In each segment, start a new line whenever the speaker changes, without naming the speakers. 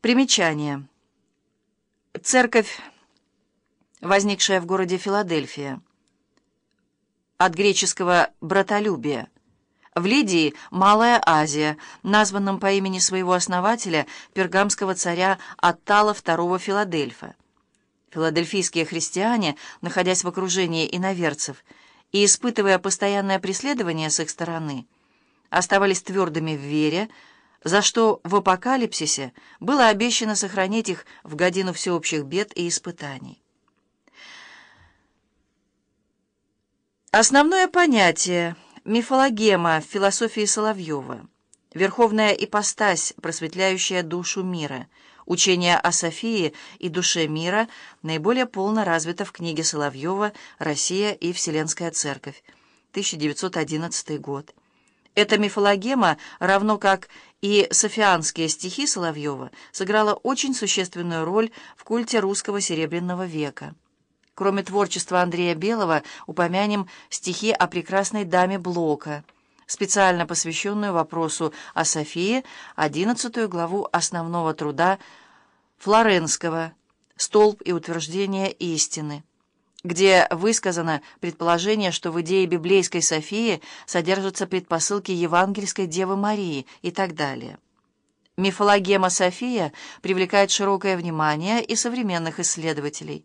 Примечание. Церковь, возникшая в городе Филадельфия. От греческого «братолюбие». В Лидии – Малая Азия, названном по имени своего основателя, пергамского царя Аттала II Филадельфа. Филадельфийские христиане, находясь в окружении иноверцев и испытывая постоянное преследование с их стороны, оставались твердыми в вере, за что в апокалипсисе было обещано сохранить их в годину всеобщих бед и испытаний. Основное понятие мифологема в философии Соловьева, верховная ипостась, просветляющая душу мира, учение о Софии и душе мира наиболее полно развито в книге Соловьева «Россия и Вселенская Церковь», 1911 год. Эта мифологема, равно как и софианские стихи Соловьева, сыграла очень существенную роль в культе русского Серебряного века. Кроме творчества Андрея Белого, упомянем стихи о прекрасной даме Блока, специально посвященную вопросу о Софии, одиннадцатую главу основного труда Флоренского «Столб и утверждение истины» где высказано предположение, что в идее библейской Софии содержатся предпосылки евангельской Девы Марии и так далее. Мифологема София привлекает широкое внимание и современных исследователей.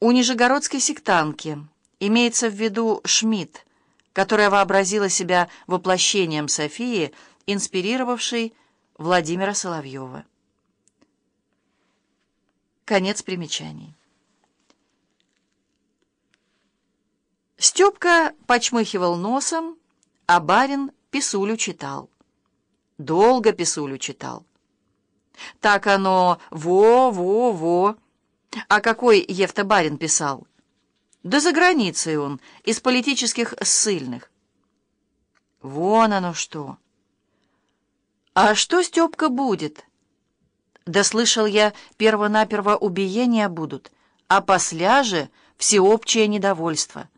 У нижегородской сектантки имеется в виду Шмидт, которая вообразила себя воплощением Софии, инспирировавшей Владимира Соловьева. Конец примечаний. Степка почмыхивал носом, а барин писулю читал. Долго писулю читал. Так оно во-во-во. А какой Евта барин писал? Да за границей он, из политических ссыльных. Вон оно что. А что Степка будет? Да слышал я, перво-наперво убиения будут, а после же всеобщее недовольство.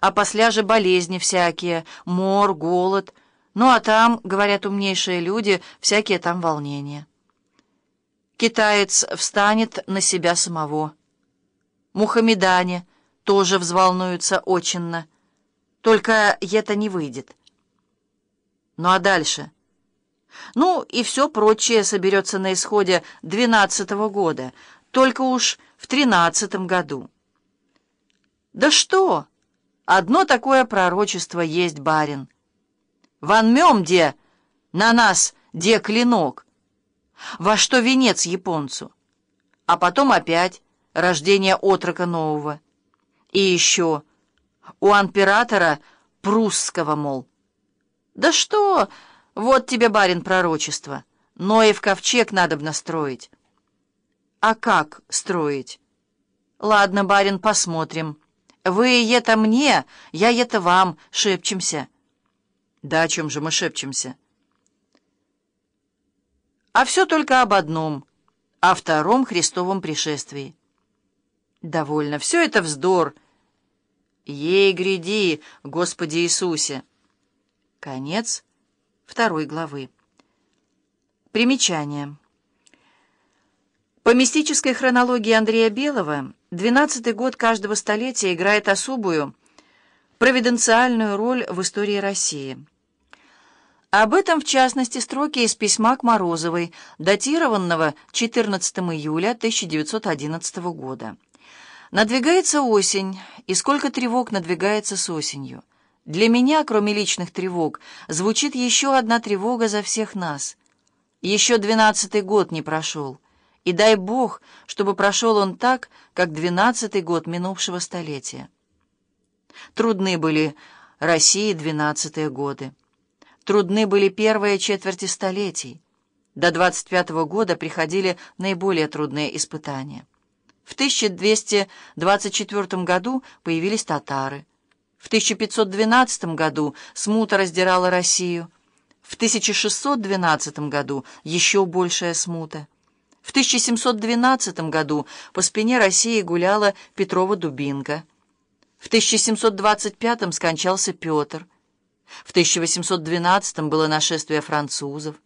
А после же болезни всякие, мор, голод. Ну а там, говорят умнейшие люди, всякие там волнения. Китаец встанет на себя самого. Мухаммедане тоже взволнуются очинно. Только это не выйдет. Ну а дальше... Ну и все прочее соберется на исходе двенадцатого года, только уж в тринадцатом году. Да что? Одно такое пророчество есть, барин. Ванмем, де, на нас, де клинок. Во что венец японцу? А потом опять рождение отрока нового. И еще у императора прусского, мол. Да что... Вот тебе, барин, пророчество. Ноев ковчег надо бы настроить. А как строить? Ладно, барин, посмотрим. Вы это мне, я это вам, шепчемся. Да о чем же мы шепчемся? А все только об одном, о втором Христовом пришествии. Довольно, все это вздор. Ей гряди, Господи Иисусе. Конец второй главы. Примечание. По мистической хронологии Андрея Белого, двенадцатый год каждого столетия играет особую провиденциальную роль в истории России. Об этом, в частности, строки из письма к Морозовой, датированного 14 июля 1911 года. Надвигается осень, и сколько тревог надвигается с осенью. Для меня, кроме личных тревог, звучит еще одна тревога за всех нас. Еще двенадцатый год не прошел. И дай Бог, чтобы прошел он так, как двенадцатый год минувшего столетия. Трудны были России двенадцатые годы. Трудны были первые четверти столетий. До 25 года приходили наиболее трудные испытания. В 1224 году появились татары. В 1512 году смута раздирала Россию. В 1612 году еще большая смута. В 1712 году по спине России гуляла Петрова дубинка. В 1725 скончался Петр. В 1812 было нашествие французов.